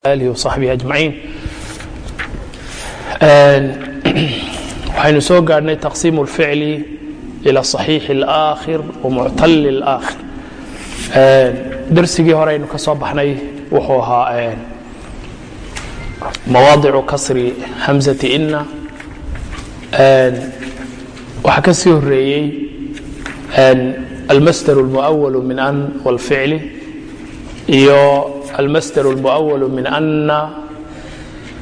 alihi وصaxbihi aجmaciin waxaynu soo gaadhnay taqsiim اlficli ilى صaxiix اlآkhir wamuctal اlآkhir darsigii hore aynu ka soo baxnay wuxuu ahaa mawaadicu kasri hamزati ina waxaa ka sii horeeyey almasdar اlmuأwal min an wاlficli iyo almasdar اlmuأwal min ana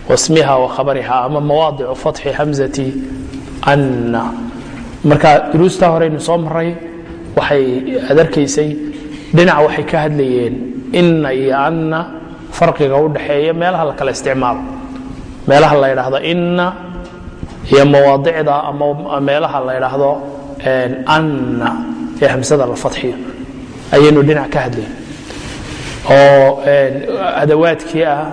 wasmiha wakhabariha ama mawaadicu fatxi hamzati anna marka duruustaa horeynu soo maray waxay adarkaysay dhinaca waxay ka hadlayeen inna iyo anna farqiga u dhaxeeya meelaha la kala isticmaalo meelaha la ydhaahdo inna iyo mawaadicda ama meelaha la ydhaahdo anna ee hamsada la fatxiyo ayaynu dhinac ka hadlayn oo eh, adawaadkii ah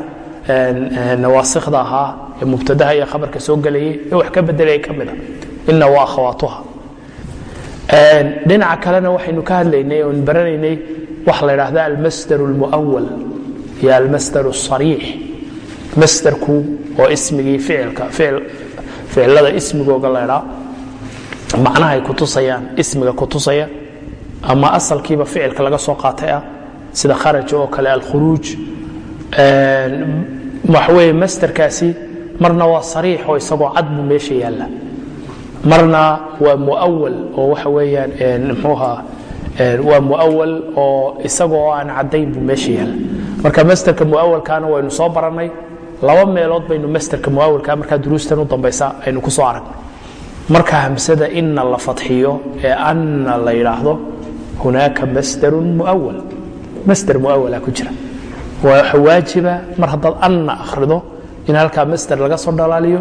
eh, eh, nawaasikda ahaa ee mubtadaha iyo khabarka soo gelayay in wax ka bedelaya ka mid a. Ilna waa akhawaatuha dhinaca kalena waxaynu ka hadlaynay oon baranaynay waxa la idhaahda almasdar almu'awal iyo almasdar asariix masdarku oo ismigii ficilka ficilada ismigooga la idhaa macnahay kutusayaan ismiga kutusaya ama asalkiiba ficilka laga soo qaatay ah sida kharaja oo kale alkhuruuj waxaweye masderkaasi marna waa sariix oo isagoo cad buu meesha yaalla. Marna waa muawal oo waxa weeyaan mxuuha waa muawal oo isagoo aan caddayn buu meesha yaalla. Marka masderka muawalkaana waynu soo barannay laba meelood baynu masderka muawalka markaa duruustan u dambaysa aynu ku soo aragnay. Marka hamsada inna la fadxiyo ee anna la yidhaahdo hunaaka masdarun muawal masder muawala ku jira. Waxa waajiba mar haddaad anna akhrido in halkaa masder laga soo dhalaaliyo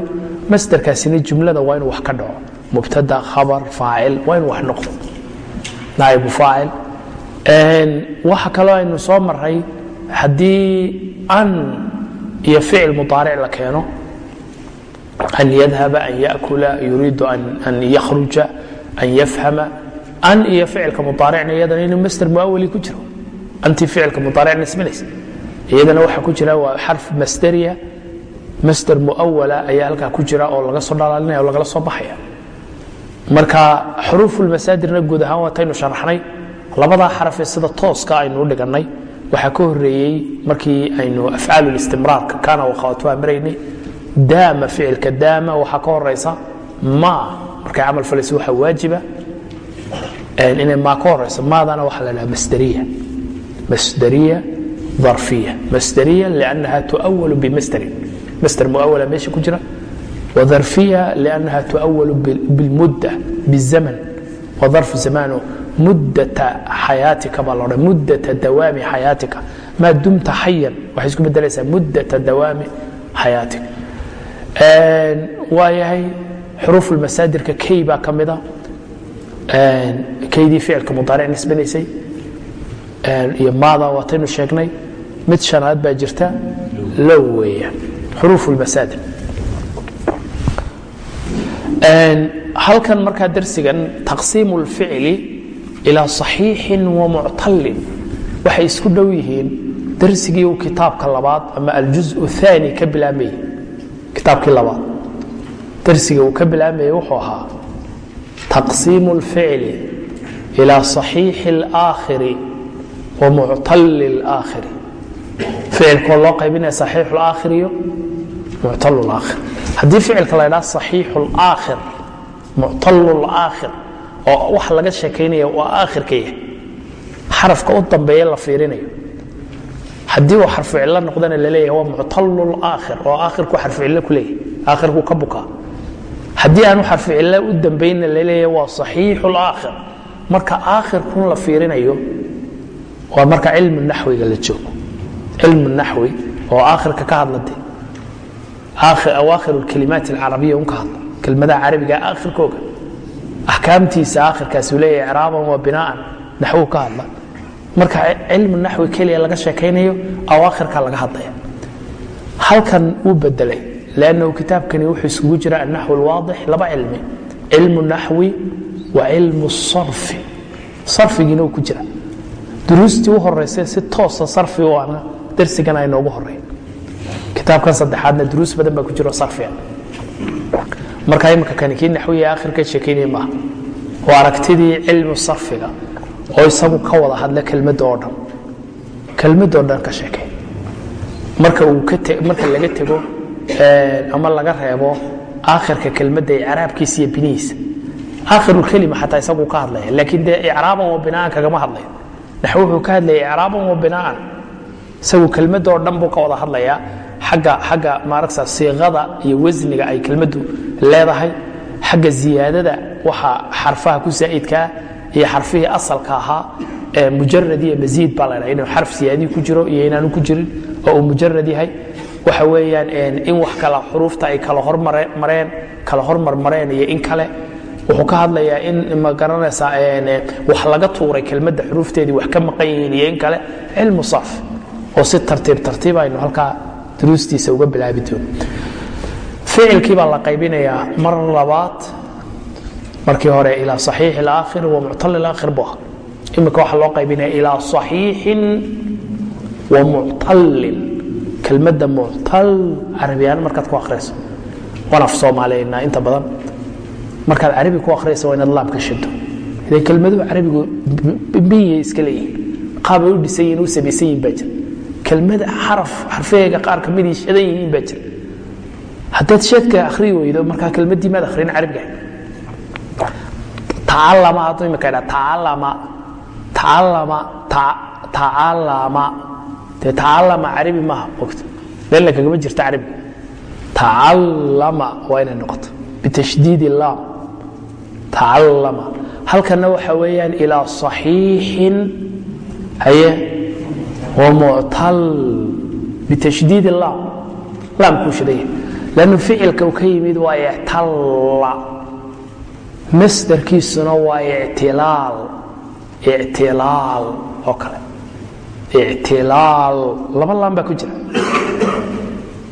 masderkaasina jumlada waa inuu wax ka dhaco. Mubtada khabar faacil waa inuu wax noqdo. Naaibu faacil waxa kaloo aynu soo maray haddii an iyo ficil mudaaric la keeno an yadhaba an yakula yuriidu an yakhruja an yafhama an iyo ficilka mudaaricna iyadana inuu masder muawali ku jiro anti ficilka mudaaric nisbinaysa iyadana waxaa ku jira waa xarf masderiya masder muawala ayaa halkaa ku jira oo laga soo dhalaalinaya oo lagala soo baxaya. Marka xuruufulmasaadirna guud ahaan waataynu sharaxnay. Labadaa xarafee sida tooska aynu u dhigannay waxaa ka horeeyey markii aynu afcaalulistimraarka kaana wakhawaatuha maraynay daama ficilka daama waxaa ka horaysa ma. Markay camal falaysa waxaa waajiba inay maa ka horayso maadana waxaa la dhaha masderiya masderiya ظرفية مsdرية لأنها تؤول بmsdr msdr مؤولا meesha ku jira وظرفية لأنها تؤول بالmudة بالزمن وظرف زمانه mudة حayaaتika baa lo mudة dawاami حayaaتika maa dumta xayan waxay isku bedelaysaa mudة dawاami حayaaتika waa yahay xروف المasaadirka kay baa ka mida kaydii ficilka mudaaric nisbanaysay iyo maada waataynu sheegnay mid shanaad baa jirta low weeyaan xuruuf اlmasaadir halkan markaa darsigan taqsiim اlficli ilaa صaxiixin wamuctalin waxay isku dhow yihiin darsigii uu kitaabka labaad ama aljuz الثaani ka bilaabmayey kitaabkii labaad darsiga uu ka bilaabmayey wuxuu ahaa taqsiim اlficli ilaa صaxiixi اlآakhiri wamuctal اlآakhiri ficilkoo loo qaybinaya صaxiix اlآakhir iyo muctal اlآakhir haddii ficilka la ydhaha صaxiix اlآakhir muctal اlآakhir oo waxa laga sheekaynaya waa aakhirka yahay xarafka u dambeeye la fiirinayo haddii uu xarfu cillo noqdana laleeyahay waa muctal اlآakhir oo aakhirku xarfu cillo ku leeyahay aakhirku ka bukaa haddii aanu xarfu cillo u dambaynna laleeyahay waa صaxiix اlآakhir marka aakhirkun la fiirinayo waa marka cilmu naxwiga la joogo. Cilmu naxwi oo aakhirka ka hadlade awaakhir kalimaat alcarabiya un ka hadla kelmadaha carabiga aakhirkooga. Axkaamtiisa aakhirkaasuu leeyahay craaban wa binaan naxwu ka hadla marka cilmu naxwi keliya laga sheekaynayo awaakhirka laga hadlaya halkan wuu bedelay lannahu kitaabkani wuxuu isugu jira annaxw alwaadix laba cilmi. Cilmu naxwi wa cilmu sarfi. Sarfigiina uu ku jira duruustii u horeysay si toosa sarfi u ana darsigan aynoogu horeyn kitaabkan saddexaadna duruus badan baa ku jiro sarfiga. Marka imika kani kii naxwiya akhirka sheekaynaya maaha waa aragtidii cilmu sarfiga oo isagu ka wada hadla kelmadda oo dhan. Kelmadoo dhan ka sheekay marka uu marka laga tego ama laga reebo aakhirka kelmadda icraabkiisa iyo binihiisa. Akhirulkelima xataa isaguu ka hadlaya laakiin dee icraaban wa binaan kagama hadlayo naxw wuxuu ka hadlaya icraaban wa binaan. Isagu kelmadoo dhan buu ka wada hadlayaa. Agga xagga maaragta siiqada iyo wasniga ay kelmaddu leedahay. Xagga ziyaadada waxa xarfaha ku zaa'idkaa iyo xarfihii asalka ahaa ee mujarad iyo masiid baa la dhaha inuu xarf siyaadii ku jiro iyo inaanu ku jirin oo uu mujarad yahay. Waxa weeyaan in wax kala xuruufta ay kala hormareen kala hormarmareen iyo in kale wuxuu ka hadlayaa in ma garanaysaa wax laga tuuray kelmadda xuruufteedii wax ka maqan yihiin iyo in kale. Cilmu sarf oo si tartiib tartiib aynu halkaa duruustiisa uga bilaabi doono ficilkii baa la qaybinayaa mar labaad markii hore ilaa saxiix اlaakhir wa muctal اlaakhir bu ah imika waxaa loo qaybinaya ilaa saxiixin wa muctallin. Kelmadda muctal carabiyaan markaad ku akhriyso waan af soomaaliyayna inta badan markaad carabi ku akhriyaysa waa inaad laamka shido idan kelmaduhu carabigu biyay iska leeyihiin qaabay u dhisan yihiin u samaysan yihiin baa jira. Kelmada xaraf xarfaheega qaar ka midii shadan yihiin baa jira. Haddaad sheedka akhriyi weydo markaa kelmaddii maad akhrin carabiga. Tacalama hadduu imika idhaa tacalama tacalama tacalama dee tacalama carabi maaha ogta meelna kagama jirta carabiga tacallama waa inay noqoto. Bitashdiidi laam tacallama halkana waxa weeyaan ilaa صaxiixin haye wamuctal bitashdiid laam laamkuu shidaya lannu ficilka uu ka yimid waa ictalla. Masdarkiisuna waa ictilaal. Ictilaal oo kale. Ictilaal. Laba laam baa ku jira.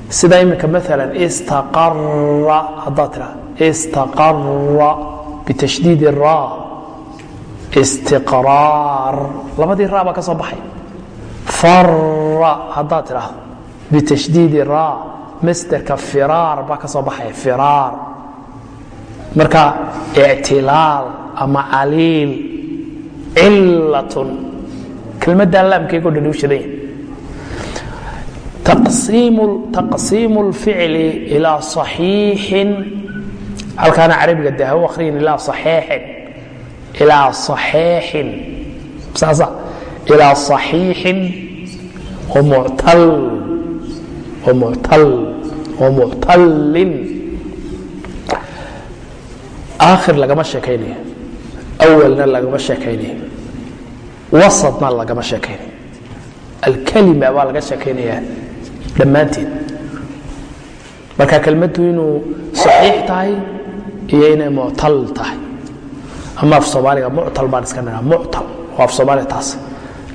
Sida iminka maala istaqara haddaad tiraa istaqara bitashdiid ra istiqraar labadii ra baa ka soo baxay fara haddaad tidhaahdo bitashdiidi ra masderka firaar baa ka soo baxaya firaar marka ictilaal ama caliil cilatun kelmaddaa laamkeego dhan u shadan yahay taqsiimu اlficli ilaa صaxiixin halkaana carabiga de ha u akhriyin ilaa axiixin ilaa axiixin saasa ah. ilaa صaxiixin oo muctal oo muctal oo muctallin aakhir lagama sheekaynayo. Awalna lagama sheekaynayo. Wasadna lagama sheekaynayo. Alkalima baa laga sheekaynayaa dhammaanteed. Marka kelmaddu inuu saxiix tahay iyo inay muctal tahay. Ama af soomaaliga muctal baan iska nidhaa muctal. Oo af soomaaliga taas.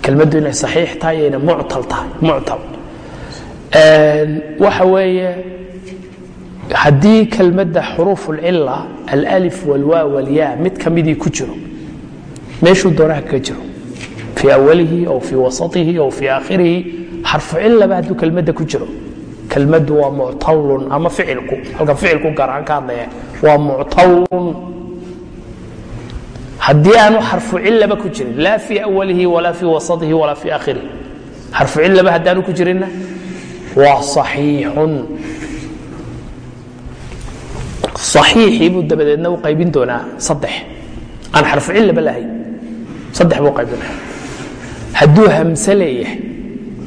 Kelmaddu inay saxiix tahay iyo inay muctal tahay muctal. Waxa weeye haddii kelmadda xuruuf ulcila alأlif wاlwaa walya mid ka midii ku jiro meeshuu doonaha kaga jiro? Fii awalihi aw fii wasatihi aw fii aakhirihi xarfu cilaba hadduu kelmadda ku jiro kelmaddu waa muctalun ama ficilku halkan ficilku gaar ahaan ka hadlaya waa muctalun haddii aanu xarfu cilaba ku jirin laa fii awalihi walaa fii wasaihi walaa fii aakhirihi xarfu cilaba haddaanu ku jirinna waa صaxiixun صaxiixii buu dabadeedna u qaybin doonaa saddex. Aan xarfu cilaba lahayn saddex buu qaybinaya hadduu hamse leeyahay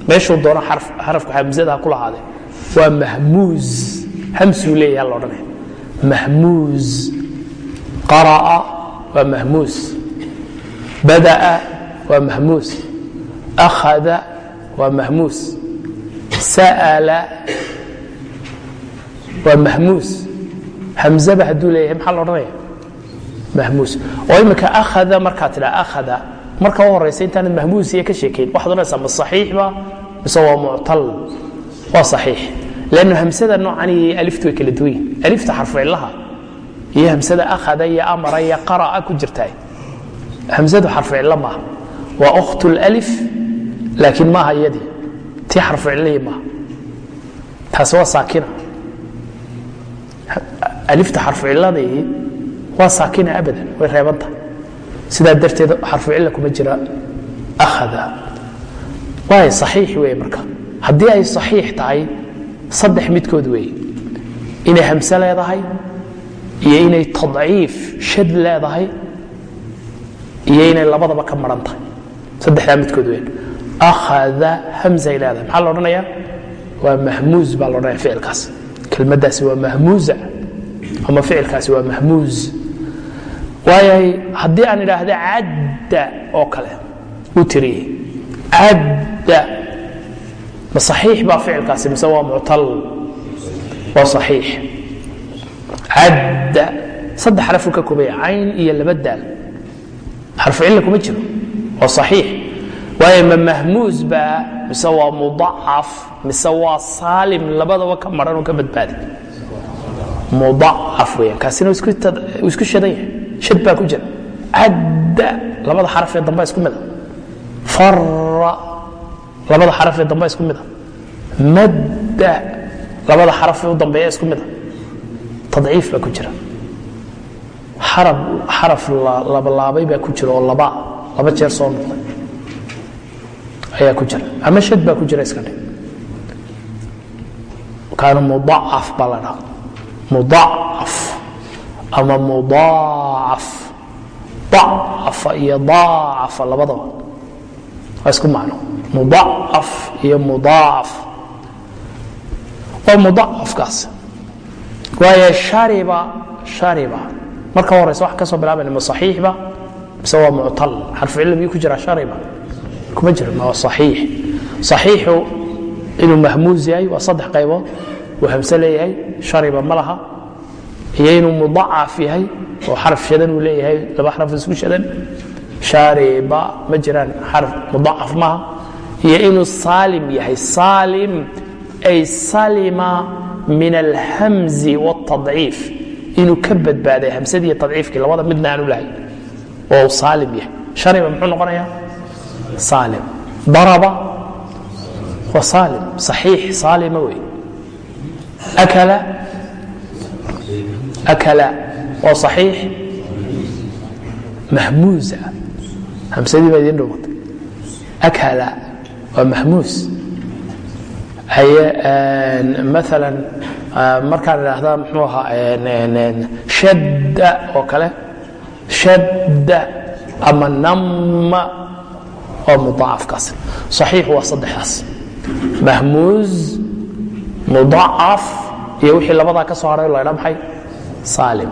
meeshuu doono xarafku hamsada ha ku lahaadee waa mahmuuz hamsuu leeyaha la odhanaya mahmuuz qara'a waa mahmuuz bada'a waa mahmuuz akhada waa mahmuuz sa'ala waa mahmuuz hamzaba hadduu leeyahay maxaa la odhanaya mahmuuz oo imika akhada markaad tidhaa akhada marka u horaysa intaanad mahmuuz iyo ka sheekayn waxaad odhanaysaa ma saxiixba mise waa muctal waa saxiix lannu hamsada noocan iyo aliftu way kala duwan yihiin alifta xarfu cillaha iyo hamsada akhada iyo amara iyo qara'a ku jirtaa hamsadu xarfu cillo maaha waa ukhtu lalif laakiin maaha iyadii tii xarfu cillihii maaha kaasi waa saakina alifta xarfu ciladii waa saakina abadan way reebanta sidaa darteed xarfu cila kuma jira akhada waay saxiix weeye marka haddii ay saxiix tahay saddex midkood weeye inay hamse leedahay iyo inay tadciif shad leedahay iyo inay labadaba ka maran tahay. Saddexdaa midkood weyn. Akhada hamzay leedahay. Maxaa la odhanayaa? Waa mahmuuz baa la odhanaya ficilkaas. Kelmaddaasi waa mahmuuza ama ficilkaasi waa mahmuuz. Waayay haddii aan idhaahda cadda oo kale uu tiriyey cadda ma saxiix baa ficilkaasi mise waa muctal? Waa saxiix. Cadda. Saddex xarafuu ka koobaya cayn iyo laba daal. Xarfu cilla kuma jiro. Waa saxiix. Waayo ma mahmuuz baa mise waa mudacaf mise waa saalim labadaba ka maran oo ka badbaadi. Mudacaf weeyaan. Kaasina wuu isku shadan yahay. Shad baa ku jira. Cadda labada xaraf ee damba isku mida fara labada xaraf ee damba isku mida madda labada xaraf ee u dambeeya isku mida tadciif baa ku jira. Xaraf labalaabay baa ku jira oo laba laba jeer soo noqday. Ayaa ku jira. Ama shad baa ku jira iska dhig. Kaana mudacaf baa la dhaha mudacaf ama mudaacaf dacafa iyo daacafa labadaba waa isku macno mudacaf iyo mudaacaf waa mudacafkaas waayo shariba shariba. Marka horeyse wax ka soo ma saxiixba mise waa muctal xarfu cilla miyuu ku jira shariba? Kuma jira ma waa saxiix. Saxiixu inuu mahmuuz yahay waa saddex qaybood. Uu hamse leeyahay shariba ma laha. Iyo inuu mudacaf yahay oo xaraf shadan uu leeyahay laba xaraf isku shadan. Shariba ma jiraan xaraf mudacaf maaha iyo inuu saalim yahay. Saalim ay salima min alhamzi wاtadciif inuu ka badbaaday hamsadii tadciifkii labada midna aanu lahay. Oo saalim yahay. Shariba muxuu noqonayaa? Saalim. Daraba? Waa saalim. Saxiix. Saalima wey. Akala? Akala. Waa saxiix. Mahmuuza. Hamsadii baa idiin dhowmatay akala waa mahmuus maala markaan idhaahda mxuu ahaa shadda oo kale. Shadda ama namma waa mudaacafkaas صaxiix waa saddexdaas. Mahmuuz mudacaf iyo wixii labadaa ka soo haray la dha saalim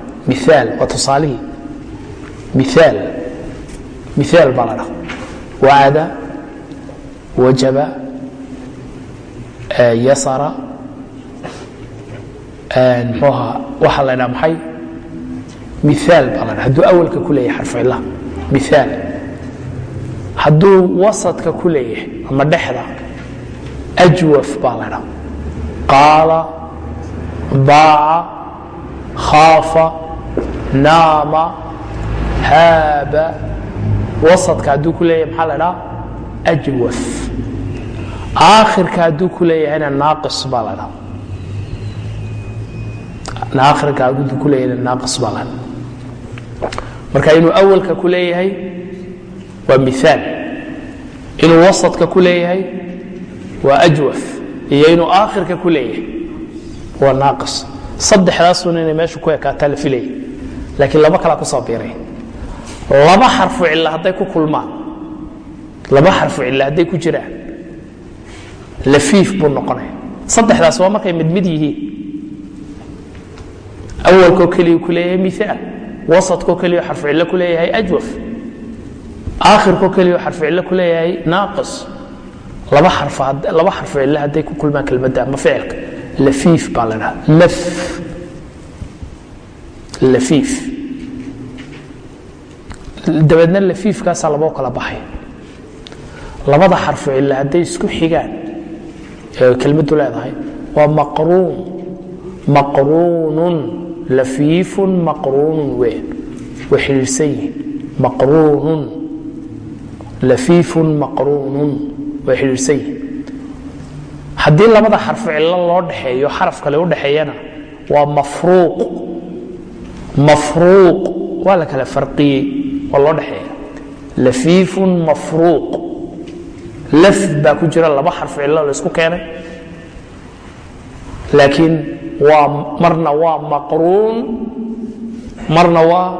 miaal waa tusaalihii. Miaal miaal baa la dhaha wacada wajaba yasara mxuuha waxaa la dhaa maxay? Miaal baa la dha hadduu awalka ku leeyahay xarfu cilaha miaal hadduu wasadka ku leeyahay ama dhexda ajwaf baa la dhaa qaala baaca khaafa naama haaba wasadka hadduu ku leeyahay maxaa la dhaa ajwaf aakhirka hadduu ku leeyahayna naaqis baa la dhaa aakhirka hadduu ku leeyahayna naaqis baa la dhaa marka inuu awalka ku leeyahay waa miaal inuu wasadka ku leeyahay waa ajwaf iyo inuu aakhirka ku leeyahay waa naaqis. Saddexdaasun inay meeshu ku ekaataa la filaya laakiin laba kalaa ku soo biiray laba xarfu cilla hadday ku kulmaan. Laba xarfu cilla hadday ku jiraan. Lafiif buu noqonaya saddexdaas waa markay mid yihiin. Awalkoo keliya ku leeyahay wasadkoo keliya xarfu cillo ku ajwaf aakhirkoo keliya xarfu cillo ku naaqis. Laba xarfu cille hadday ku kulmaan kelmadda ama ficilka. Lafiif baa la dhaha laf. Lafiif dabeedna lafiifkaasaa labao kala baxay. Labada xarfu cille hadday isku xigaan kelmaddu leedahay waa maqruun. Maqruunun lafiifun maqruunun weyn way xidhiidhsan yihiin. Maqruunun lafiifun maqruunun way xidhiidhsan yihiin. Haddii labada xarfu cillo loo dhaxeeyo xaraf kale u dhaxeeyana waa mafruuq. Mafruuq waa la kala farqiyey waa loo dhaxeeya lafiifun mafruuq. Laf baa ku jira laba xarfu cillo la isku keenay. Laakiin waa marna waa maqruun marna waa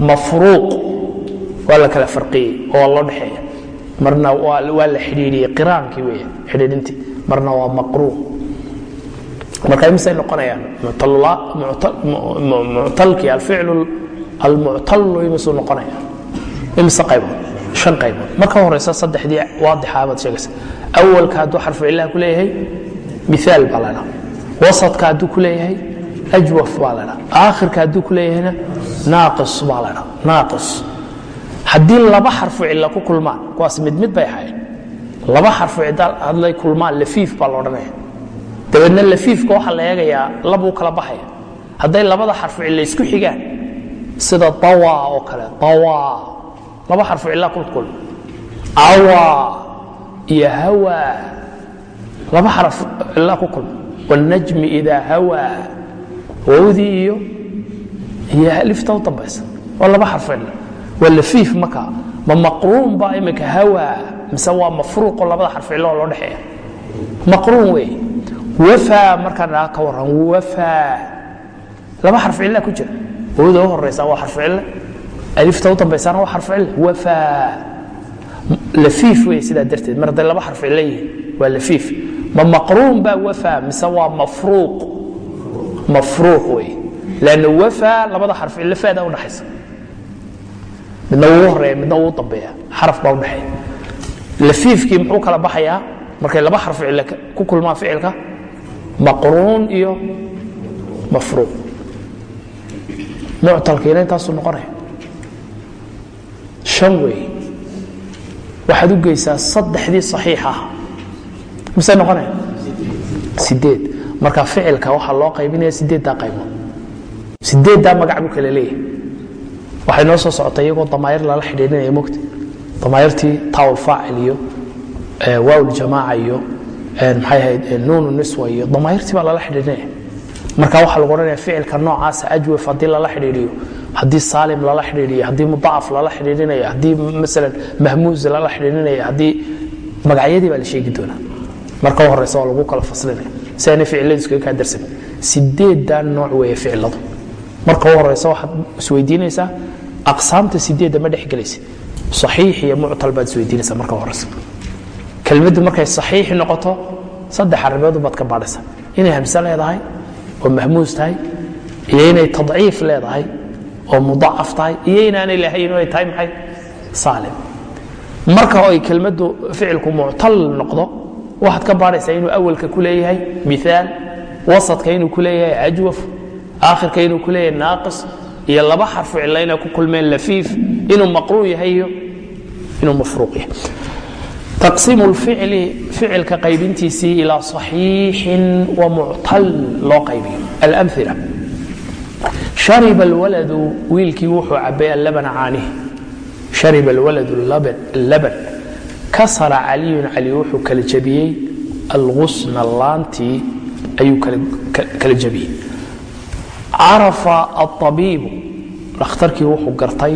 mafruuq. Waa la kala farqiyey oo waa loo dhexeeya. Marna waa la xidhiidhiyey qiraankii wey xidhiidhintii. Marna waa maqruun. Marka imisay noqonayaan? Muctalkii alficlu almuctalu imisuu noqonaya imise qaybood shan qaybood marka horeysa saddexdii waadixa sheegaysa. Awalka hadduu xarfu cillaha ku leeyahay miaal baa la dhaa wasadka hadduu ku leeyahay ajwaf baa la dhaa aakhirka hadduu ku leeyahayna naaqis baa la dhaa naaqis. Haddii laba xarfu cilla ku kulmaan kuwaas mid mid bay ahayd laba xarfu cilla hadlay kulmaan lafiif baa la odhanaya. Dabeedna lafiifka waxaa la eegayaa labuu kala baxaya. Hadday labada xarfu cilla isku xigaan sida dawa oo kale dawa laba xarfu cilla ku kulma awa iyo hawa. Laba xaraf cilla ku kulma wاlnajmi idaa hawaa wowdii iyo iyo alifta u dambaysa. Waa laba xarfu cilla waa lafiif marka ma maqruun baa imika hawaa mise waa mafruuqo labada xarfu cillo oo loo dhexeeya. Maqruun wey. Wafaa markaan dhaha ka waran wafaa laba xarfu cilla ku jira wowda u horeysa waa xarfu cille. Alifta u dambaysana waa xarfu cille. Wafaa lafiif wey sidaa darteed. Mar hadday laba xarfu cille yihiin waa lafiif ma maqruun baa wafaa mise waa mafruuq? Mafruuq wey. Lanna wafaa labada xarfu cille faada udhaxaysa midna wuu horreeya midna wuu dambeeya. Xaraf baa udhaxeeya lafiifkii muxuu kala baxayaa? Markay laba xarfu cille ku kulmaan ficilka maqruun iyo mafruuq muctalkiina intaasuu noqonaya. Shan wey waxaad u geysaa saddexdii saxiix ah mise noqonaya? Sideed. Marka ficilka waxaa loo qaybinaya sideeddaa qaybood sideeddaa magac buu kala leeyahay. Waxay noo soo socotay iyagoo damaayir lala xidhiidhinaya mogta damaayirtii taawul faacil iyo waawl jamaaca iyo maxay ahayd nuunu niswa iyo damaayirtii baa lala xidhiidhinaya marka waxaa lagu odhanaya ficilka noocaasa ajwaf haddii lala xidhiidhiyo haddii saalim lala xidhiidhiyo haddii mudacaf lala xidhiidhinayo haddii masalan mahmuuz lala xidhiidhinayo haddii magacyadii baa la sheegi doonaa. Marka u horeysa waa lagu kala faslinaya. Si aanay ficiladu iskaga kaa darsan. Sideeddaa nooc weeye ficiladu. Marka u horeysa waxaad isweydiinaysaa aqsaamta sideedda ma dhex gelaysa. Saxiix iyo muctal baad isweydiinaysaa marka horeysa. Kelmaddu markay saxiixi noqoto saddex arrimood baad ka baadhaysa inay hamse leedahay oo mahmuus tahay iyo inay tadciif leedahay oo mudacaf tahay iyo inaanay lahayn inay tahay maxay? Saalim. Marka ay kelmaddu ficilku muctal noqdo waxaad ka baadhaysaa inuu awalka ku leeyahay miaal wasadka inuu ku leeyahay ajwaf aakhirka inuu ku leeyahay naaqis iyo laba xarfu cilla inay ku kulmeen lafiif inuu maqruu yahay iyo inuu mafruuq yahay taqsiimu lficli ficilka qaybintiisii ilaa صaxiixin wa muctal loo qaybiyo. Alamila shariba alwaladu wiilkii wuxuu cabay allabana caanihi shariba alwaladu laban kasara caliyun cali wuxuu kala jabiyey. Algusna laantii ayuu kala jabiyey. Carafa aabiibu dhakhtarkii wuxuu gartay.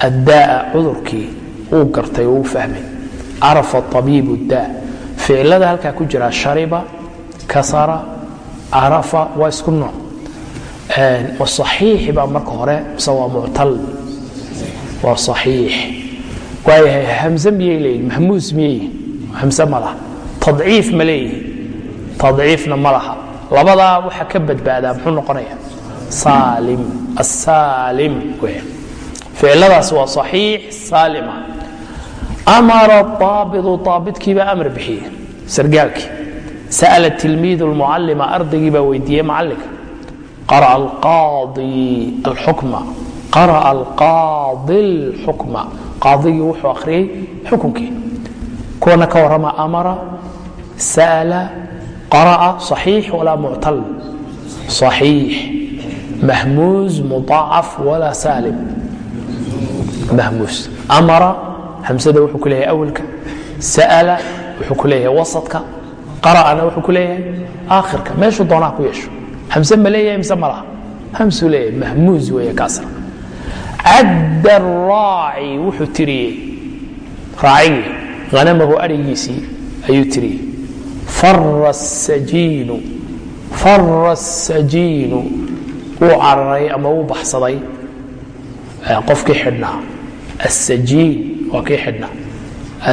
Addaaa cudurkii uu gartay oo fahmay carafa abiibu daa ficilada halkaa ku jira shariba kasara carafa waa isku nooc. Axiixi baa marka hore mise waa muctal waa axiix waayahay hamse miyay leeyihiin mahmuus miyayyihin hamse ma laha. Tadciif ma leeyihiin tadciifna ma laha. Labadaa waxa ka badbaadaa muxuu noqonaya? Saalim. Asaalim ficiladaas waa axiix saalima mara aabiu aabidkiibaa amar bixiyey sargaalkii sa'ala tilmiid lmucalima ardaygii baa weydiiyey macallinka qara'a alqaadi lxukma qaadigii wuxuu akhriyey xukunkii kuwana ka warrama amara sa'ala qara'a صaxiix walaa muctal صaxiix mahmuuz muacaf walaa saalim mahmuuz mara hamsada wuxuu ku leeyahay awalka sa'ala wuxuu ku leeyahay wasadka qara'ana wuxuu ku leeyahay aakhirka. Meeshuu doonaha ku yeesho. Hamse ma leeyahay mise ma laha. Hamsuu leeyahay mahmuuz weeye kaasra cadda araaci wuxuu tiriyey raacigii hanamahu arigiisii ayuu tiriyey fara sajiinu fara asajiinu wuu cararay ama wuu baxsaday qofkii xidhnaa. Asajiin waa kii xidhnaa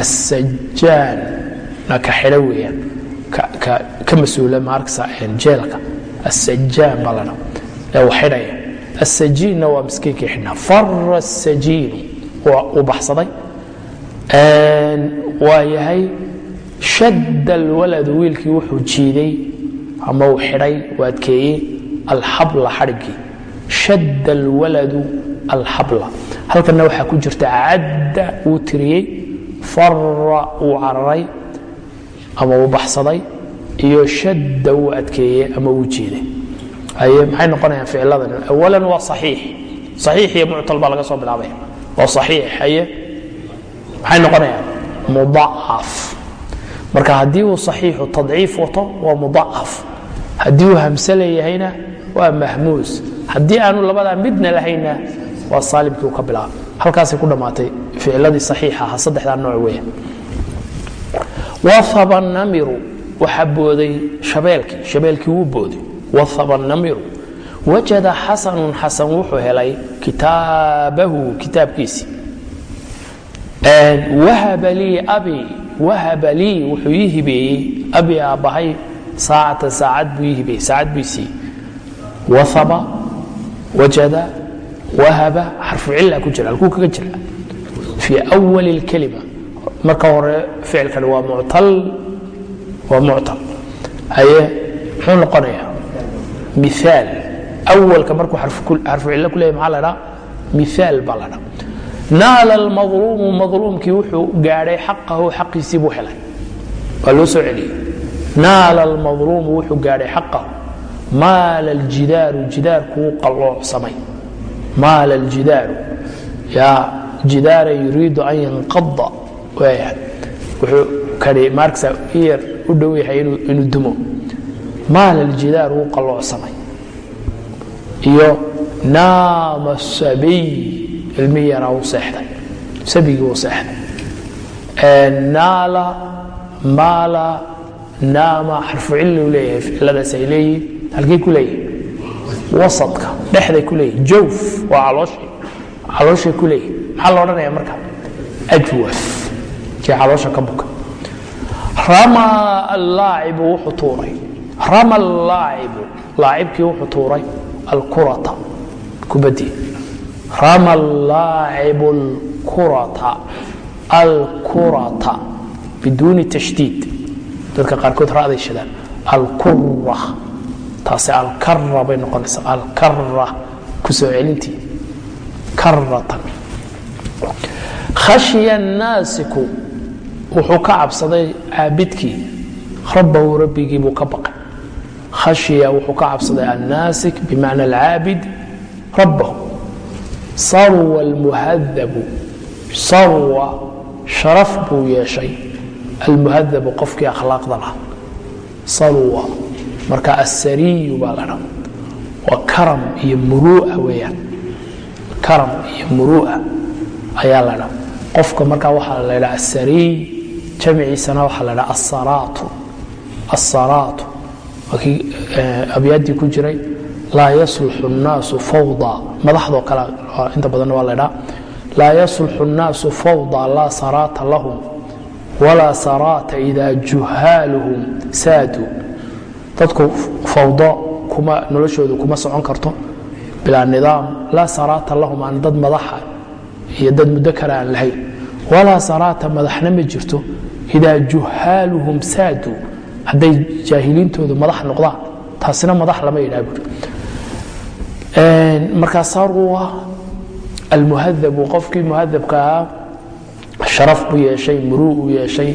asajaan ka xidho weeyaan? Ka mas'uula maarkasa jeelka. Asajaan baa ladha ee uu xidhaya. Asajiinna waa miskiinkii xidhnaa fara asajiinu uu baxsaday. Waa yahay shadda alwaladu wiilkii wuxuu jiiday ama uu xidhay uu adkeeyey alxabla xadhigii shadda alwaladu alxabla halkanna waxaa ku jirta cadda wuu tiriyey fara wuu cararay ama uu baxsaday iyo shadda wuu adkeeyey ama wuu jiiday maxay noqonayaan ficiladan awalan waa saxiix. Saxiix iyo muctal baa laga soo bilaabaya waa saxiix aye maxay noqonayaan? Mudacaf marka haddii uu saxiixu tadciif wato waa mudacaf haddii uu hamse leeyahayna waa mahmuus. Haddii aanu labadaa midna lahayna waa saalimkii uu ka bilaaba halkaasay ku dhammaatay ficiladii saxiixa ahaa saddexdaa nooc weya waaba waxaa booday shabeelkii shabeelkii wuu booday waaba wajada xasanun xasan wuxuu helay kitaabahu kitaabkiisii. Wahaba lii abi wahaba lii wuxuu ii hibeeyey. Abi aabbahay saacatan saacad buu ii hibeeyey saacad buu siiyey. Waaba wajada wahaba xarfu cila ku jira halkuu kaga jira. Fii awali اlkelima marka hore ficilkan waa muctal waa muctal aye muxuu noqonayaa? Miaal awalka markuu xarfu cilo ku leeyay maxaa la dhaa miaal baa la dhaa naala almadluumu madluumkii wuxuu gaadhay xaqahu xaqiisii buu helay. Waa loo soo celiyey naala almadluumu wuxuu gaadhay xaqahu. Maala aljidaaru jidaarkuu qalloocsamay maala aljidaaru. Yaa jidaara yuriidu an yanqada wuxuu kadhi maarkasa iyar u dhow yahay inuu dumo. Maala aljidaar wuu qalloocsamay iyo naama sabiy ilmihii yaraa wuu seexday. Sabigii wuu seexday. Naala maala naama xarfu cilli u leeyahay ay leeyihiin halkii ku leeyihiin wasadka dhexday ku leeyihiin jawf waa calooshii. Calooshay ku leeyihiin maxaa la odhanaya marka? Ajwaf kii caloosha ka buka. Rama allaacibu wuxuu tuuray. Rama allaacibu. Laacibkii wuxuu tuuray alkurata kubadii rama allaacibu alkurata. Alkurata. Biduuni tashdiid. Dadka qaarkood ra'day shadaan alkura taasi alkara bay noqonaysaa. Alkara ku soo celintii. Karatan khashya naasiku wuxuu ka cabsaday caabidkii. Rabbahu rabbigii buu ka baqay. Khashya wuxuu ka cabsaday annaasik bimacna alcaabid rabbahu. Sarwa almuhadabu sarwa sharaf buu yeeshay. Almuhadabu qofkii akhlaaqda lahaa. Sarwa marka assariyu baa la dha waa karam iyo muruu'a weeyaan karam iyo muruu'a ayaa la dha qofka markaa waxaa la dhaa assariy jamciisana waxaa la dhaa asaraatu asaraatu waa kii abyaaddii ku jiray laa yaslixu الnaasu fawda madaxdoo kale inta badanna waa la dhaa laa yaslixu الnaasu fawda laa saraata lahum walaa saraata ida juhaaluhum saadu dadku fawdo noloshoodu kuma socon karto. Bilaa nidaam laa saraata lahum aan dad madaxa iyo dad muddo kale aan lahayn. Walaa saraata madaxna ma jirto. Idaa juhaaluhum saaduu hadday jaahiliintoodu madax noqdaan taasina madax lama buuri markaa saaru waa almuhadabu qofkii muhadabka ahaa sharaf buu yeeshay muruu uu yeeshay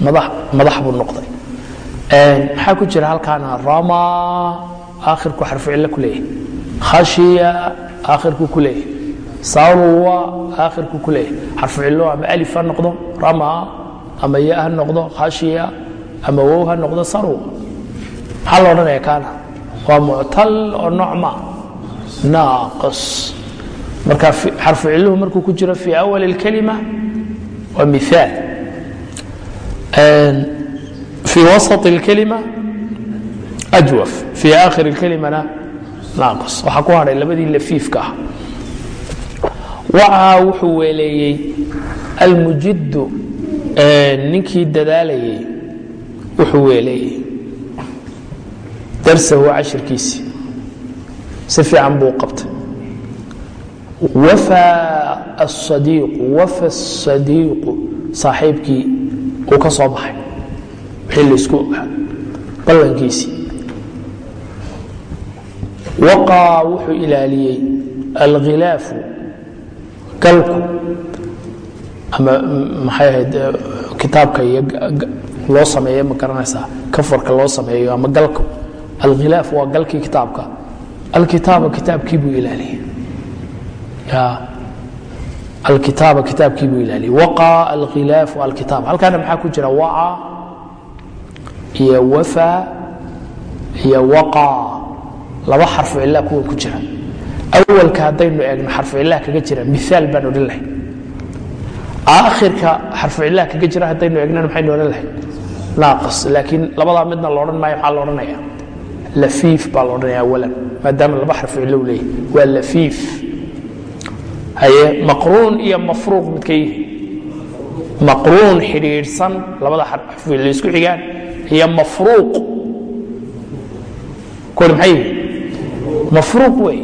madax buu noqday maxaa ku jira halkaana? Rama aakhirku xarficillo ku leeyahay. Khashiya aakhirku ku leeyahay. Saruwa aakhirku ku leeyahay. Xarficillo ama alif ha noqdo rama ama ya ha noqdo khashiya ama wow ha noqdo saruwa maxaa la odhanaya kaana? Waa muctal oo nooc ma. Naaqis. Marka xarfu ciluhu markuu ku jiro fi awal اlkalima waa miaal fi wasaط اlkalima ajwaf fi aakhir اlkalimana naaqis waxaa ku hadhay labadii lafiifka ah wacaa wuxuu weeleeyey almujidu ninkii dadaalayay wuxuu weeleeyey darsahu cashirkiisii si fiican buu qabtay wafa asadiiqu wafa asadiiqu saaxiibkii uu ka soo baxay laysku ogaa ballankiisii. Waqaa wuxuu ilaaliyey alkhilaafu galku. Ama maxay ahayd kitaabka iyo loo sameeyo ma garanaysaa kafarka loo sameeyo ama galka alkhilaaf waa galkii kitaabka. Alkitaaba kitaabkii buu ilaaliyey. Alkitaaba kitaabkii buu ilaaliyey. Waqaa alkhilaafu alkitaab. Halkaana maxaa ku jira? Waca iyo wafa iyo waqaa laba xarfu cilaa kuwa ku jira. Awalka haddaynu eegno xarfu cilah kaga jira miaal baan odhan lahay. Aakhirka xarfu cilah kaga jira haddaynu eegnana maxaynu odhan lahay? Naaqis. Laakiin labadaa midna la odhan maayo maxaa la odhanaya lafiif baa la odhanaya awalan maadaama laba xarfu u leeyahy waa lafiif. Haye maqruun iyo mafruuq midka yihi maqruun xidhiidhsan labada xarfu cilo isku xigaan iyo mafruuq. Kuwani maxay? Yihi mafruuq wey.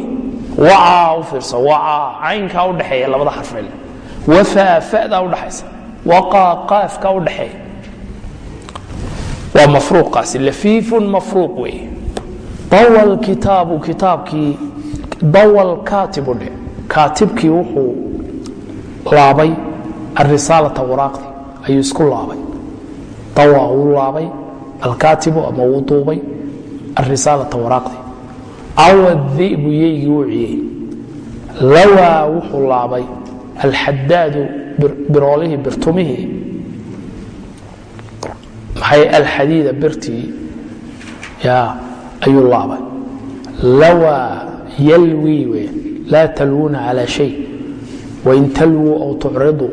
Wacaa u fiirsa wacaa caynkaa u dhexeeya labada xarfu cilo wafaa fadaa udhaxaysa waqaa qaafka u dhaxeeya. Waa mafruuqaasi. Lafiifun mafruuq wey. Dawa kitaabu kitaabkii dawa kaatibu dhe kaatibkii wuxuu laabay arisaalata waraaqdii ayuu isku laabay. Dawa wuu laabay alkaatibu ama wuu duubay arisaalata waraaqdii awa dibu yeygii wuu ciyey. Lawaa wuxuu laabay alxadaadu biroolihii birtumihii. Maxay alxadiida birtii? Ya ayuu laabay. Lawaa yalwii wey laa talwuuna calaa shay. Wain talwuu aw tucridu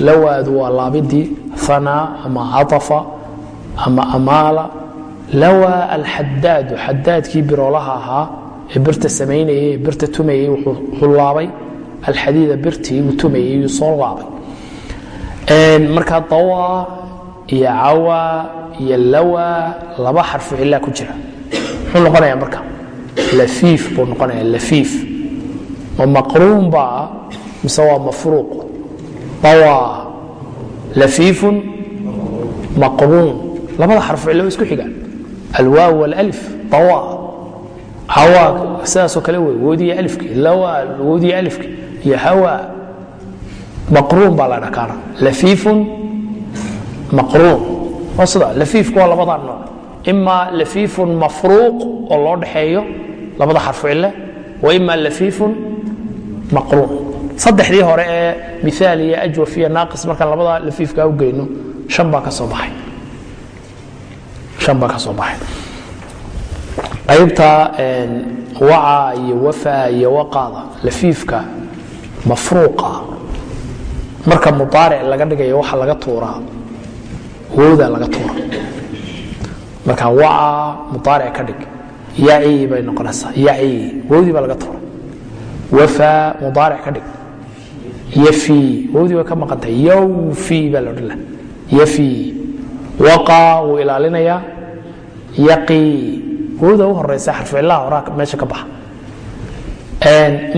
lawaadu waa laabidii hanaa ama caafa ama amaala. Lawaa alxadaadu xadaadkii biroolaha ahaa ee birta samaynayay birta tumayay wuxuu laabay alxadiida birtii uu tumayay yuu soo laabay. Marka dawa iyo cawa iyo lawa laba xarfu cilaa ku jira. Muxuu noqonaya marka lafiif buu noqonaya lafiif. Ma maqruun baa mise waa mafruuq? Dawa lafiifun maqruun labada xarfu cilo isku xigaan alwaaw walalif dawa hawa sidaasoo kale wey woodiya alifki lawa woodiya alifki iyo hawa maqruun baa la dhakaana lafiifun maqruun. Waa sida lafiifku waa labadaa nooc. Ima lafiifun mafruuq oo loo dhaxeeyo labada xarfu cile wa ima lafiifun maqruun. Saddexdii hore ee miaal iyo ajwaf iyo naaqis markaan labada lafiifkaa u geyno an baa ka soo baxay baa ka soo baxay. Qaybta waca iyo wafa iyo waqaada lafiifka mafruuqa. Marka mudaaric laga dhigayo waxa laga tuuraa wowda laga tuura marka waca mudaaric ka dhig yaci bay noqonaysaa yaci wowdii baa laga tuura wafa mudaaric ka dhig yafi wowdii way ka maqantahay yawfi baa la odhan laha yafi waqa wuu ilaalinayaa yaqi wowda u horeysa xarficilaha horaa meesha ka baxa.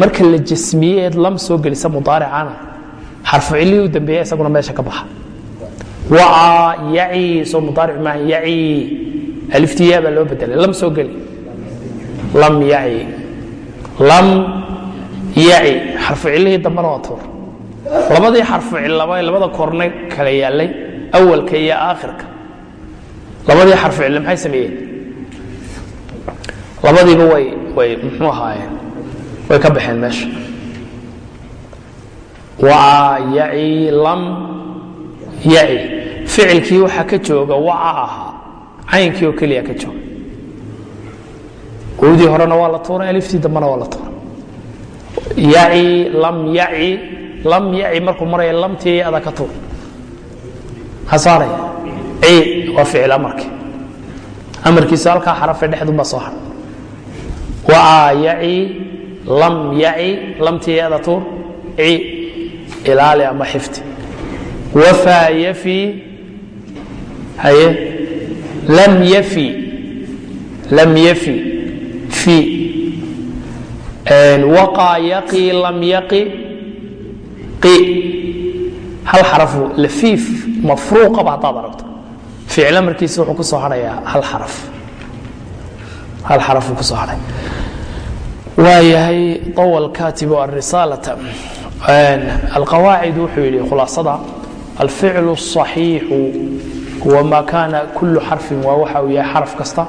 Marka la jasmiye lam soo gelisa mudaaricana xarfu cilihii u dambeeya isaguna meesha ka baxa. Wacaa yaci soo mudaaric maaha yaci aliftii baa loo bedelay lam soo geli. Lam yaci lam yaci xarfu cilihii dambena waa tuur. Labadii xarfu cillaba ee labada korne kala yaallay awalka iyo aakhirka labadii xarfu cille maxay sameeyeen? Labadiiba way way muxuu ahaayeen? Way ka baxeen meesha. Wacaa yaci lam yaci ficilkii waxaa ka jooga waca ahaa. Caynkii oo keliya ka jooga. Wowdii horena waa la tuuray aliftii dambena waa la tuuray. Yaci lam yaci lam yaci markuu maraya lamtii ada ka tuur maxaa saaraya waa ficil amarkii. Amarkiisu halkaa xarafee dhexdunbaa soo haray wacaa yaci lam yaci lamtii ada tuur ci ilaali ama xifti. Wafaa yafi haye lam yafi lam yafi fi. Waqaa yaqi lam yaqi qi. Hal xarafu lafiif mafruuqaba haddaad aragto ficil markiisa wuxuu ku soo hadhayaa hal xaraf hal xarafuu ku soo hadhay waayahay طawl katibu الrisaalata alqawaacid wuxuu yidhi khulaasada alficl الصaxiixu huwa ma kana kulu xarfin waa waxa uu yahay xaraf kasta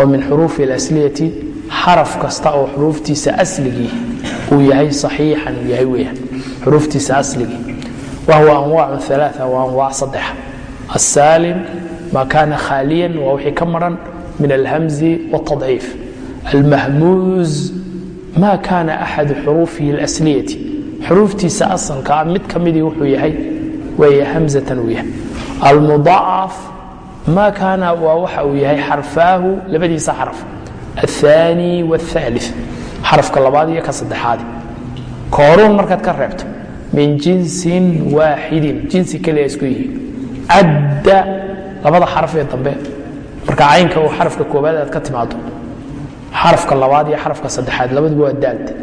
oo min xuruufi اlasliyati xaraf kasta oo xuruuftiisa asligii uu yahay صaxiixan uu yahay weyaan xuruuftiisa asligii wahwa anwaac ثaلaثة waa anwaac saddex الsaalim ma kana khaaliyan waa wixii ka maran min alhamzi والتضciif almahmuuz ma kana axadu xuruufihi اlasliyati xuruuftiisa asalkaa mid ka midii wuxuu yahay weeye hamzatan uu yahay almudaacaf ma kaana waa waxa uu yahay xarfaahu labadiisa xaraf aلثaani wالثaaliث xarafka labaad iyo ka saddexaadi kooruun markaad ka reebto min jinsin waaxidin jinsi keliya isku yihiin cadda labada xaraf ee dambe. Marka caynka oo xarafka koobaad aad ka timaado xarafka labaad iyo xarafka saddexaad labaduba waa daalta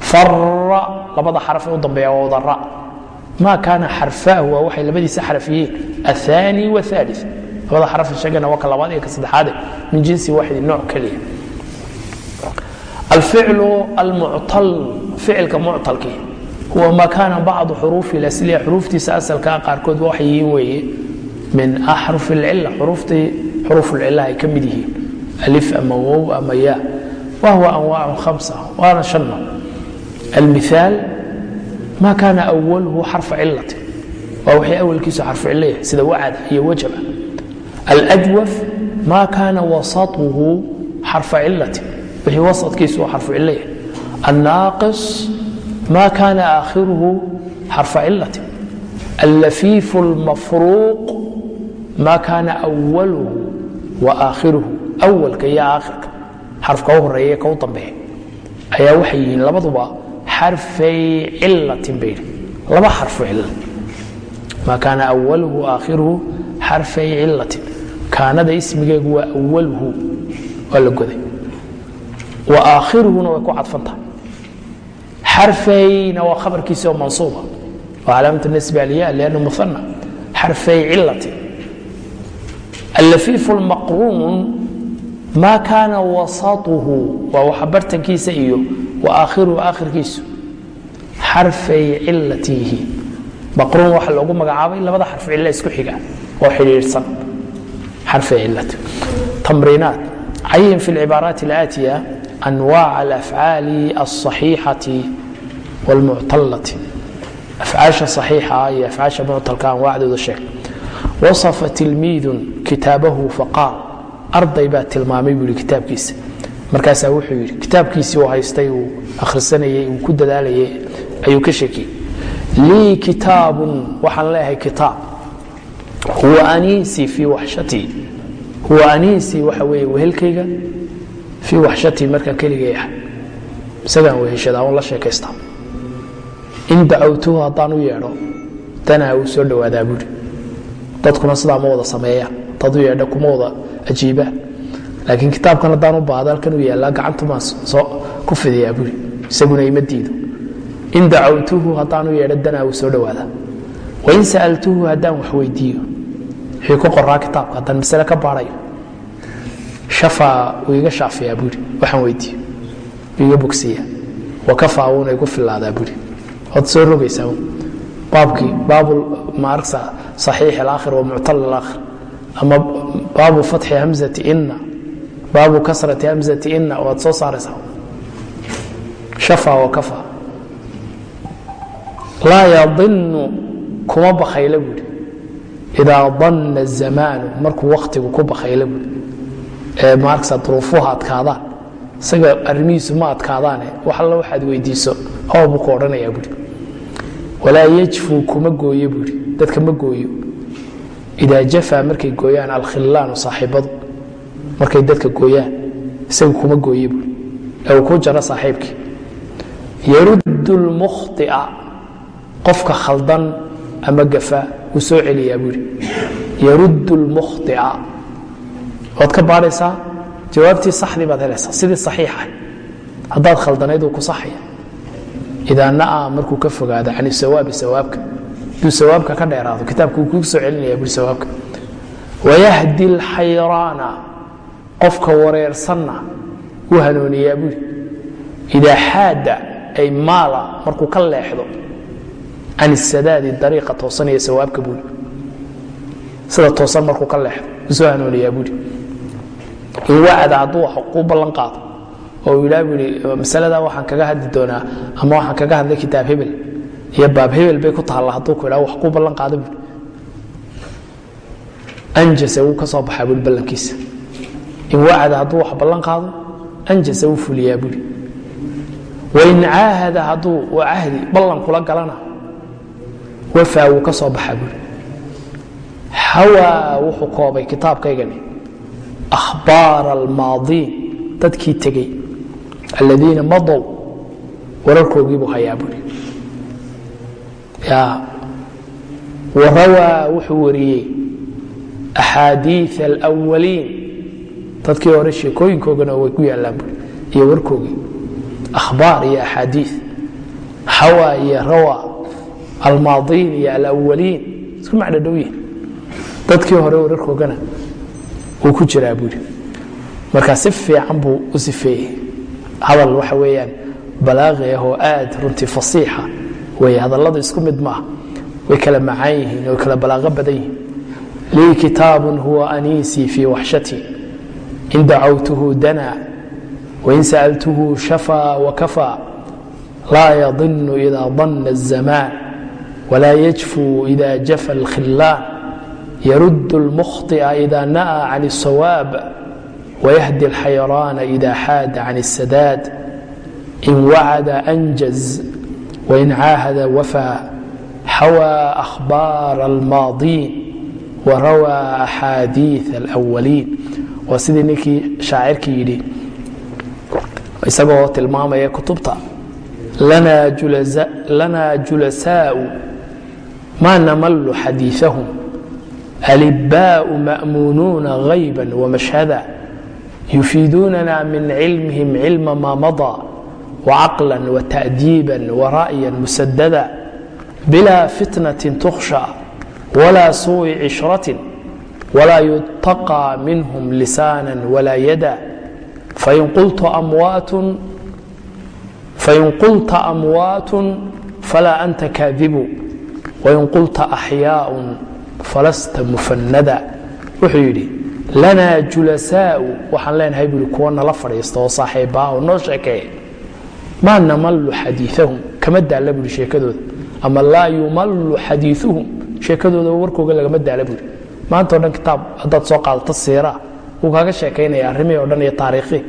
fara labada xaraf ee u dambeeya waa wada ra. Maa kaana xarfaahu waa waxay labadiisa xaraf yihiin. Aani waali labada xaraf sheegana waa ka labaad iyo ka saddexaade min jinsi waaxidi nooc keliya. Alficlu almuctal ficilka muctalki huwa maa kaana bacdu xuruufi lasliya xuruuftiisa asalkaa qaarkood waa waxay yihiin weeye min axruf اlcila xuruuftii xuruufulcila ay ka mid yihiin. Alif ama wow ama ya wa huwa anwaac hamsa waana shanno almiaal ma kaana waluhu xarfa cilati waa waxay awalkiisu xarfu cilo yahay sida wacada iyo wajaba aljwaf ma kaana wasatuhu xarfa cilati wixii wasadkiisu waa xarfu cilo yahay. Annaaqis ma kaana aakhiruhu xarfa cilati allafiifu اlmafruuq ma kaana waluhu wa aakhiruhu awalka iyo aakhirka xarfka u horreeya ka u dambeeya ayaa waxay yihiin labaduba xarfay cilatin bay laba xarfu cil maa kaana awaluhu aakhiruhu xarfay cilatin kaanada ismigeegu waa awaluhu waa la goday wa aakhiruhuna way ku cadfantahay xarfayna waa khabarkiisa oo mansuuba waa calaamatu nasbi alya liannu muana xarfay cilatin allafiifu lmaqruun maa kaana wasatuhu waa waxa bartankiisa iyo wa aakhiruhu aakhirkiisu xarfay cilatihi maqruun waxa loogu magacaabay labada xarf cilla isku xiga oo xidhiidhsan xarfay cilati tamriinaat cayin fi lcibaaraat alaatiya anwaac alafcaali alصaxiixati wاlmuctalati afcaasha صaxiixa iyo afcaasha muctalka anwaacdooda sheeg waصafa tilmiidun kitaabahu faqaal arday baa tilmaamay buu yihi kitaabkiisa markaasaa wuxuu yidhi kitaabkiisii uu haystay uu akhrisanayey uu ku dadaalayay ayuu ka sheekiyey lii kitaabun waxaan leeyahay kitaab huwa aniisii fii waxshatii huwa aniisii waxa weeye wehelkayga fii waxshatii markaa keligay ah isagaan weheshada on la sheekaystaa in dacowtuhu haddaan u yeedho danaa uu soo dhowaadaa buuri dadkuna sidaa ma wada sameeyaan dad u yeedha kuma wada ajiibaan laakiin kitaabkan haddaan u baahdo halkan u yaallaa gacantumaan soo ku fidiyaa buuri isaguna ima diido. In dacawtuhu haddaanu yeedho danaa wuu soo dhowaada wain sa'altuhu haddaan wax weydiiyo. Wxuu ku qoraa kitaabka haddaan masale ka baarayo. Shafaa wuu iga shaafiyaa buuri waxaan weydiiyo. Wuu iga bogsiiya wakafaa wuuna igu filaadaa buuri waad soo rogaysaa. Baabkii baabu maaragsa alaakhir wa muctal alaakhir ama baabu fatxi hamzati inna baabu kasrati hamzati inna waad soo saaraysaa shafaa wakafaa laa yadinu kuma bakayla buuri idaa danna zamaanu markuu wakhtigu ku bakayla buuri ee maaragsa duruufuha adkaadaan isaga arrimihiisu ma adkaadaane wax alla waxaad weydiiso hoo buu ku odhanayaa buuri walaa yajfuu kuma gooyo buuri dadka ma gooyo. Idaa jafaa markay gooyaan alkhillaanu saaxiibadu. Markay dadka gooyaan isagu kuma gooye buuri ee uu ku jaro saaxiibkii. Yaruddu lmukhطi'a qofka khaldan ama gafa wuu soo celiyaa buuri yaruddu lmukhطi'a waad ka baadhaysaa? Jawaabtii saxdii baad helaysaa. Sidii saxiixah haddaad khaldanayd uu ku saxaya idaa na'a markuu ka fogaado can sawaabi sawaabka duu sawaabka ka dheeraado kitaabka wuu kugu soo celinaya buri sawaabka wayahdi alxayraana qofka wareersanna wuu hanuuniyaa buuri idaa xaada ay maala markuu ka leexdo can isadaadi dariiqa toosan iyo sawaabka buuri sida toosan markuu ka leexdo wuu soo hanuuniyaa in wacada hadduu kuu ballan qaado oo yidhaa buui masaladaa waxaan kaga hadli doonaa ama waxaan kaga hadlay kitaab hebel. Iyo baab hebel bay ku taalla hadduu ku wax kuu ballan qaado buui anjase wuu ka soo baxaa buui ballankiisa. In wacada hadduu wax ballan qaado anjase wuu fuliyaa buui wain caahada hadduu cahdi ballan kula galana wafaa wuu ka soo baxaa buui xawaa wuxuu koobay kitaabkaygani ahbaar almaadiin. Dadkii tegey aladiina madow wararkoogiibuu hayaa buuri warawaa wuxuu wariyey axaadiiث alأwaliin dadkii hore sheekooyinkoogana way ku yaalaan buuri iyo warkoogii akhbaar iyo axaadiiث xawaa iyo rawa almaadiin iyo alawaliin isku macno dhow yihin dadkii hore wararkoogana wuu ku jiraa buuri marka si fiican buu u sifeeyey hadal waxa weeyaan balaaqi ah oo aad runtii fasiixa wey hadalladu isku mid maaha way kala macaan yihiin way kala balaaqo badan yihiin lii kitaabun huwa aniisii fii waxshatii in dacawtuhu danaa wain sa'altuhu shafaa wakafaa laa yadinu ida danna الzamaan walaa yajfuu ida jafa اlkhilaan yarud اlmukhطi'a ida na'a can الsawaab ويهدي الحيران إذا حاد عن السداد إن وعد أنجز وإن عاهد وفى حوى أخبار الماضين وروى أحاديث الأولين waa sidii ninkii shaacirkii yidhi isagoo tilmaamaya kutubta lanaa julasaau ma namalu xadiiثahum alibاء ma'muunuuna غayba وmashhada يفيidوننا من علمهم علم ما مضى وعقلا وتأديبا ورأيا مسددا بلا فتنة تخشى ولا سوء عشرة ولا يتقى منهم لسانا ولا يدا فإن قلت أموات فإن قلت أموات فلا أنت كاذب وإن قلت أحياء فلست مفندا wuxuu yidhi lanaa julasaau waxaan leenahay buui kuwa nala fadhiista oo saaxiibbaa oo noo sheekeeya maa namallu xadiiahum kama daalla buui sheekadooda. Ama laa yumallu xadiiuhum sheekadooda warkooga lagama daala buui maantao dhan kitaab haddaad soo qaadato siiraa wuu kaaga sheekaynaya arrimihii o dhan iyo taariikhii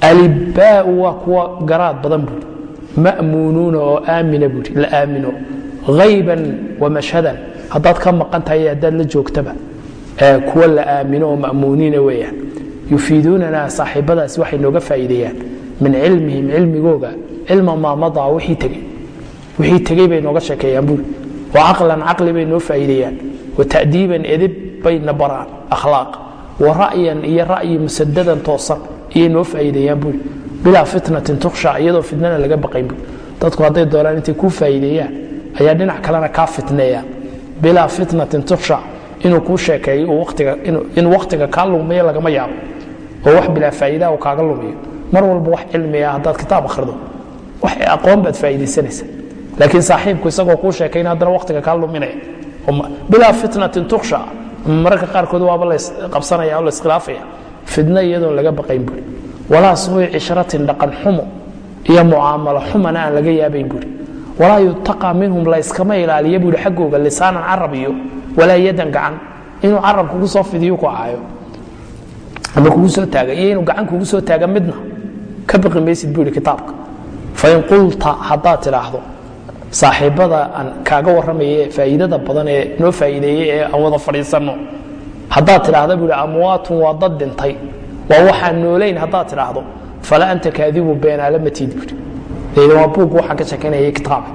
alibbaau waa kuwa garaad badan buui ma'muunuuna oo aamina buui la aamino. Hayban wa mashhadan. Haddaad ka maqan tahay haddaad la joogtaba kuwa la aamino oo ma'muuniina weeyaan yufiiduunana saaxiibadaasi waxay nooga faa'iideeyaan min cilmihim cilmigooga cilma maa madaa wixii tegey bay nooga sheekeeyaan buuri wa caqlan caqli bay noo faa'iideeyaan wa ta'diiban edib bay na baraan akhlaaq. Wa ra'yan iyo ra'yi musadadan toosan iyay noo faa'iideeyaan buuri bilaa fitnatin tukhsha iyadoo fitnana laga baqayn buuri dadku hadday doonaan intay kuu faa'iideeyaan ayaa dhinac kalena kaa fitneeyaan bilaa fitnatin tuksha inuu kuu sheekeeyo in wakhtiga kaa lumiyo lagama yaabo oo wax bilaa faa'iidaa uu kaaga lumiyo. Mar walba wax cilmiya haddaad kitaab akhrido wax aqoon baad faa'iidaysanaysa laakiin saaxiibku isagoo kuu sheekayna haddana wakhtiga kaa luminaya. Bilaa fitnatin tuksha mararka qaarkood waaba lasqabsanaya oo laskhilaafaya fidno iyadoon laga baqayn buuri walaa suui cishratin dhaqan xumo iyo mucaamalo xumana aan laga yaabayn buuri walaa yutaqaa minhum layskama ilaaliya buuri xaggooga lisaanan carab iyo walaa yadan gacan. Inuu carab kugu soo fidiyo ku caayo. Ama kugu soo taaga. Iyo inuu gacan kugu soo taaga midna ka baqi maysid buuri kitaabka. Fain qulta haddaad tidhaahdo saaxiibada aan kaaga warramaye faa'iidada badan ee noo faa'iideeyey ee aan wada fadhiisanno haddaad tidhaahda buuhi amwaatun waa dad dhintay. Waa waxaan noolayn haddaad tidhaahdo. Fala anta kaadibu beenaala matiid buuri leedan waa buug waxaan ka sheekaynayay kitaabe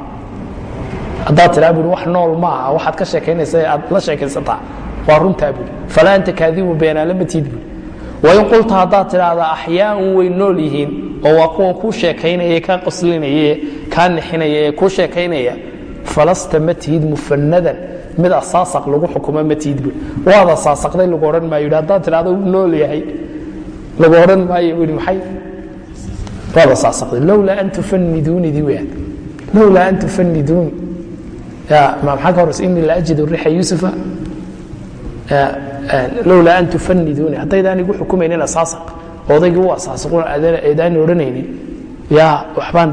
haddaad tidhaha buuri wax nool ma aha waxaad ka sheekaynaysa aad la sheekaysataa. Waa runtaa buuri fala anta kaadibu beenaala matiid buuri wain qulta haddaad tidhaahda axyaa'un way nool yihiin oo waa kuwan kuu sheekaynaya kaa qoslinaya kaa nixinaya ee kuu sheekaynaya falasta ma tihid mid asaasaq lagu xukumo ma tihid waad asaasaqday lagu odhan maayo yidhi haddaad tidhahda uu nool yahay. Lagu odhan maayo yidhi maxay? Waad asaasaqday lowlaa an tufaniduunidii weyaan. Lowlaa an tufaniduuni ya maxaa ka horeysa inii la ajidu rixa yuusufa lowlaa an tufaniduuni haddaydaan igu xukumaynin asaasaq odaygii u asaasaqun eedaan odhanaynin yaa waxbaan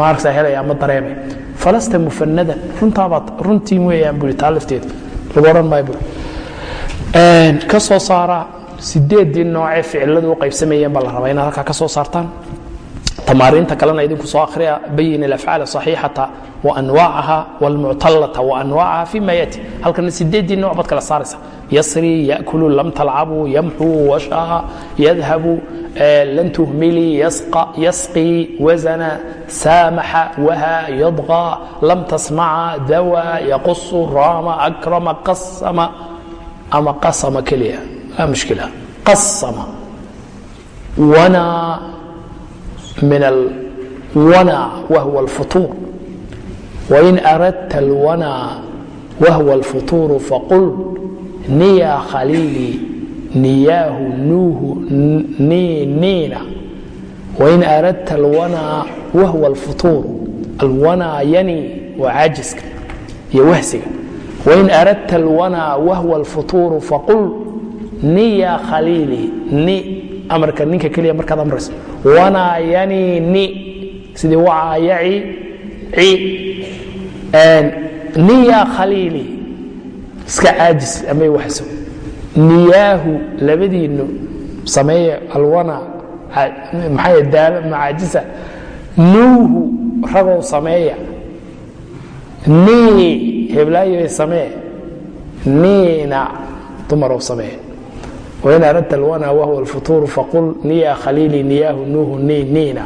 maaragta helaya ama dareemay falasta mufanadan runtaabaad runtii weeyaan buri taa lafteedu lagu odhan maayo buri ka soo saara sideeddii noocee ficiladu u qaybsamayeen baa la rabaa inaad halkaa ka soo saartaan tamaariinta kalena idinku soo akhriya bayin alafcaal صaxiixata waanwaacaha wاlmuctallata waanwaacaha fima yaati halkana sideedii nooc kala saaraysa yasri yakulu lam talcabu yamxu washaha yadhabu lan tuhmili yasqi wazana saamaxa waha yadqa lam tasmaca dawa yaqusu raama akrama qasama ama qasama keliya. Laa mushkila. Qasama. Wana من الونى وهو الفطور وإن أردت الونى وهو الفطور فقل نيا خليلي نياه نوه ني نينا وإن أردت الونى وهو الفطور الونى يني وعاجزك يوهسك وإن أردت الونى وهو الفطور فقل ni ya khaliili ni amarka ninka keliya markaad amrayso. Wanaa sidii yaci ci ni ya khaliili iska caajis amay waxso niyaahu labadiinnu sameeye alwana maxaa daalo macaajisa nuuhu ragow sameeya. Nii heblaayoy samee niina dumarow samee wain aradta alwana wahwa lfutuur faqul niya khaliilii niyaahu nuuhu niiniina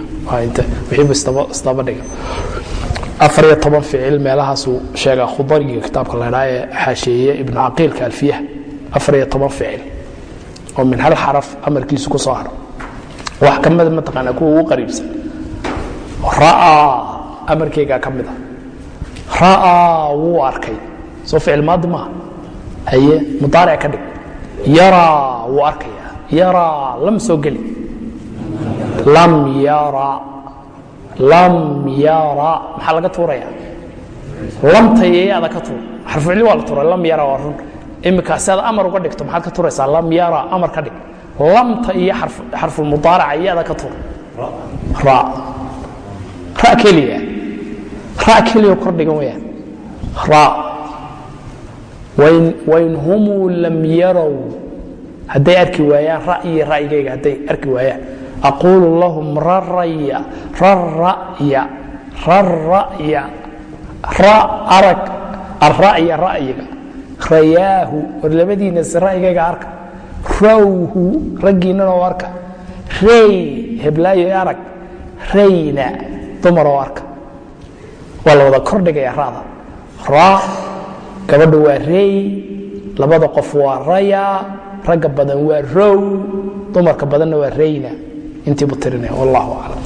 afariyo toban ficil meelahaasuu sheegaa khudariga kitaabka laydhaa ee xaasheeye ibnu caqiilka alfiyah afariyo toban ficil oo min hal xaraf amarkiisu ku soo haro wax kamida mataqaanaa kuwa ugu qariibsan ra'aa amarkaygaa ka mid a ra'aa wuu arkay soo ficil maadi maaha aye mudaaric ka dhig yaraa wuu arkaya yaraa lam soo geli. Lam yara. Lam yara. Maxaa laga tuuraya lamta yeyaada ka tuur. Xarfucilli waa la tuura lam yara waa run. Imika si aad amar uga dhigto maxaad ka tuuraysaa? Lam yara amar ka dhig. Lamta iyo xarfulmudaaraca yeyaada ka tuur. Ra. Ra keliya. Ra keliya kordhigan weyaan ra wain humuu lam yarow. Hadday arki waayaan ra'yi ra'yigayga hadday arki waayaan. Aquulu lahum raraya raraya raraya ra arag ara'ya ra'yiga. Rayaahu war labadiinas ra'yigayga arka. Rawhu raggiinnanoo arka. Rey heblaayo arag. Rayna dumaroo arka. Waa la wada kordhigaya ra'da. Ra gabadha waa rey labada qof waa raya ragga badan waa row dumarka badanna waa reyna. Intiibu tirinaya wallahu aclam